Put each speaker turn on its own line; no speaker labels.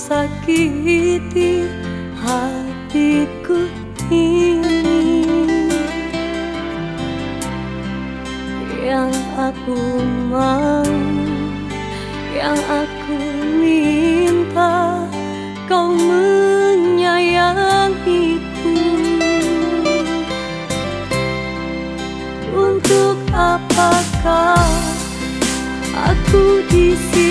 Sakit sakiti hatiku ini Yang aku mau, yang aku minta Kau menyayangiku. Untuk apakah aku di sini?